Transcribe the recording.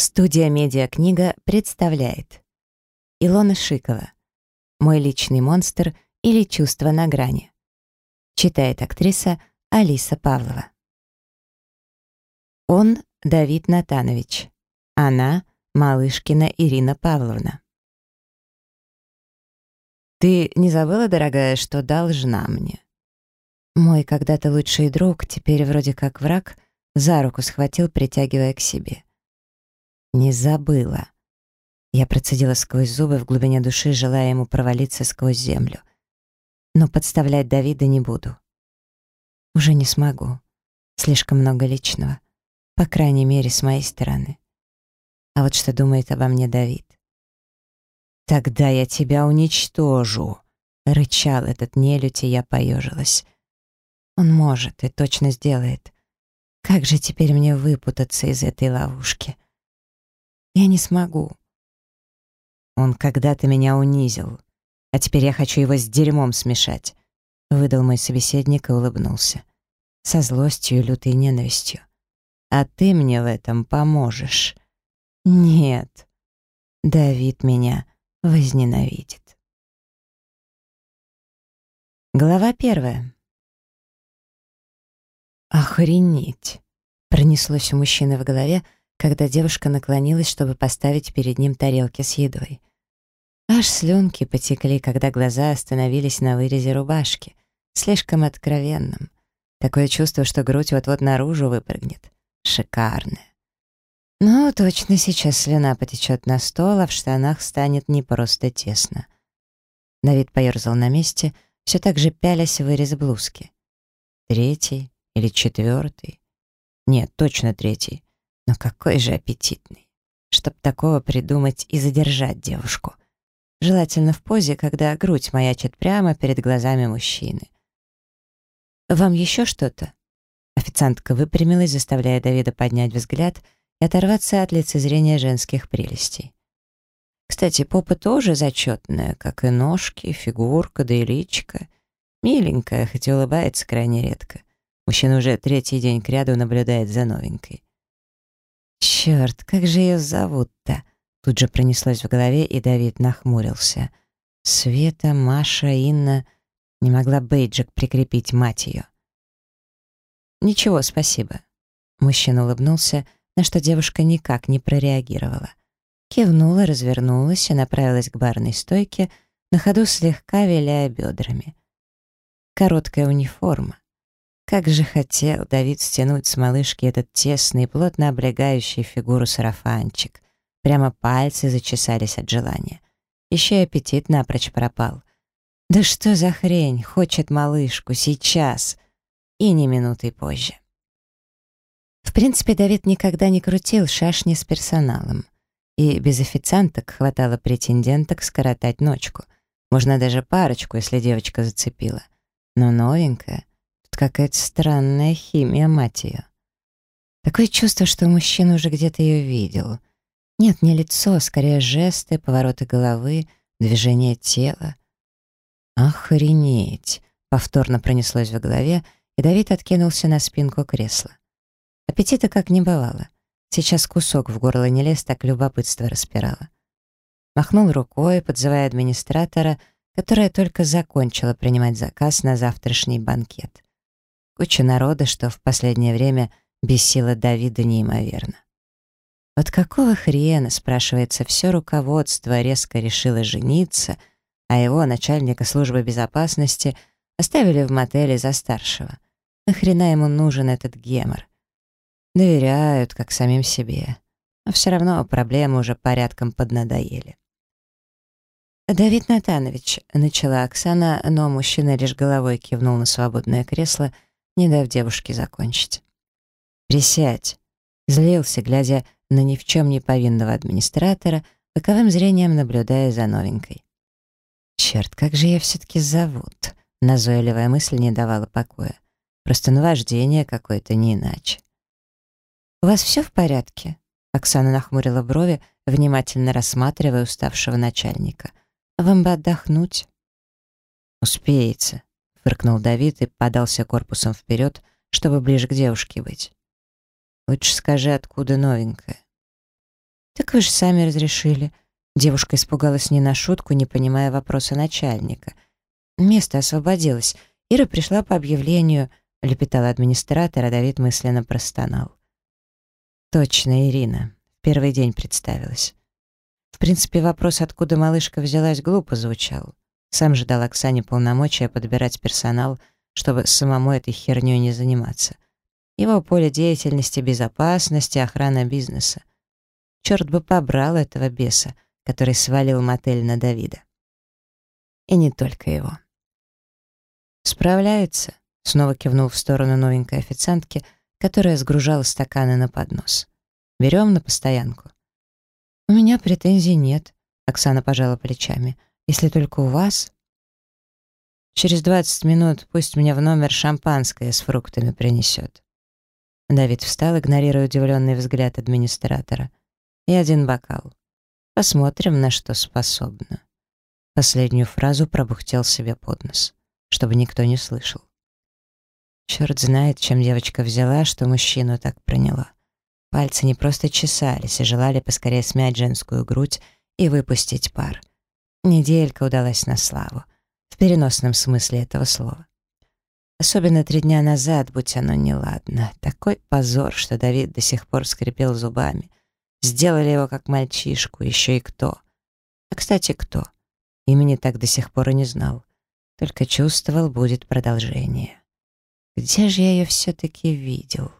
Студия «Медиакнига» представляет Илона Шикова «Мой личный монстр» или «Чувство на грани». Читает актриса Алиса Павлова. Он Давид Натанович. Она Малышкина Ирина Павловна. Ты не забыла, дорогая, что должна мне? Мой когда-то лучший друг, теперь вроде как враг, за руку схватил, притягивая к себе. Не забыла. Я процедила сквозь зубы в глубине души, желая ему провалиться сквозь землю. Но подставлять Давида не буду. Уже не смогу. Слишком много личного. По крайней мере, с моей стороны. А вот что думает обо мне Давид. «Тогда я тебя уничтожу», — рычал этот нелюдь, и я поежилась. Он может и точно сделает. Как же теперь мне выпутаться из этой ловушки? Я не смогу. Он когда-то меня унизил, а теперь я хочу его с дерьмом смешать. Выдал мой собеседник и улыбнулся. Со злостью и лютой ненавистью. А ты мне в этом поможешь. Нет. Давид меня возненавидит. Глава первая. Охренеть! Пронеслось у мужчины в голове, когда девушка наклонилась, чтобы поставить перед ним тарелки с едой. Аж слюнки потекли, когда глаза остановились на вырезе рубашки, слишком откровенным. Такое чувство, что грудь вот-вот наружу выпрыгнет. Шикарная. Ну, точно сейчас слюна потечет на стол, а в штанах станет не просто тесно. Давид поерзал на месте, все так же пялясь в вырез блузки. Третий или четвертый. Нет, точно третий. Но какой же аппетитный. Чтоб такого придумать и задержать девушку. Желательно в позе, когда грудь маячит прямо перед глазами мужчины. «Вам еще что-то?» Официантка выпрямилась, заставляя Давида поднять взгляд и оторваться от лицезрения женских прелестей. Кстати, попа тоже зачетная, как и ножки, фигурка, да и личка. Миленькая, хоть и улыбается крайне редко. Мужчина уже третий день кряду наблюдает за новенькой. «Черт, как же ее зовут-то?» Тут же пронеслось в голове, и Давид нахмурился. Света, Маша, Инна... Не могла бейджик прикрепить мать ее. «Ничего, спасибо». Мужчина улыбнулся, на что девушка никак не прореагировала. Кивнула, развернулась и направилась к барной стойке, на ходу слегка виляя бедрами. Короткая униформа. Как же хотел Давид стянуть с малышки этот тесный, плотно облегающий фигуру сарафанчик. Прямо пальцы зачесались от желания. Еще и аппетит напрочь пропал. Да что за хрень, хочет малышку сейчас и не минутой позже. В принципе, Давид никогда не крутил шашни с персоналом. И без официанток хватало претенденток скоротать ночку. Можно даже парочку, если девочка зацепила. Но новенькая какая-то странная химия, мать ее. Такое чувство, что мужчина уже где-то ее видел. Нет, не лицо, скорее жесты, повороты головы, движение тела. «Охренеть!» — повторно пронеслось в голове, и Давид откинулся на спинку кресла. Аппетита как не бывало. Сейчас кусок в горло не лез, так любопытство распирало. Махнул рукой, подзывая администратора, которая только закончила принимать заказ на завтрашний банкет. Куча народа, что в последнее время бесило Давида неимоверно. Вот какого хрена, спрашивается, все руководство резко решило жениться, а его, начальника службы безопасности, оставили в мотеле за старшего. Нахрена ему нужен этот гемор? Доверяют, как самим себе. Но все равно проблемы уже порядком поднадоели. «Давид Натанович», — начала Оксана, но мужчина лишь головой кивнул на свободное кресло — не дав девушке закончить. «Присядь!» Злился, глядя на ни в чем не повинного администратора, боковым зрением наблюдая за новенькой. «Черт, как же я все-таки зовут?» Назойливая мысль не давала покоя. Просто наваждение какое-то не иначе. «У вас все в порядке?» Оксана нахмурила брови, внимательно рассматривая уставшего начальника. «Вам бы отдохнуть?» «Успеется», фыркнул Давид и подался корпусом вперед, чтобы ближе к девушке быть. «Лучше скажи, откуда новенькая?» «Так вы же сами разрешили». Девушка испугалась не на шутку, не понимая вопроса начальника. Место освободилось. Ира пришла по объявлению, лепетал администратор, а Давид мысленно простонал. Точно, Ирина. Первый день представилась. В принципе, вопрос, откуда малышка взялась, глупо звучал. Сам же дал Оксане полномочия подбирать персонал, чтобы самому этой херней не заниматься. Его поле деятельности — безопасность охрана бизнеса. Черт бы побрал этого беса, который свалил мотель на Давида. И не только его. «Справляется», — снова кивнул в сторону новенькой официантки, которая сгружала стаканы на поднос. «Берем на постоянку». «У меня претензий нет», — Оксана пожала плечами. «Если только у вас...» «Через двадцать минут пусть мне в номер шампанское с фруктами принесет». Давид встал, игнорируя удивленный взгляд администратора. «И один бокал. Посмотрим, на что способна». Последнюю фразу пробухтел себе под нос, чтобы никто не слышал. Черт знает, чем девочка взяла, что мужчину так проняла. Пальцы не просто чесались и желали поскорее смять женскую грудь и выпустить пар. Неделька удалась на славу, в переносном смысле этого слова. Особенно три дня назад, будь оно неладно. Такой позор, что Давид до сих пор скрипел зубами. Сделали его как мальчишку, еще и кто. А, кстати, кто? Имени так до сих пор и не знал. Только чувствовал, будет продолжение. Где же я ее все-таки видел?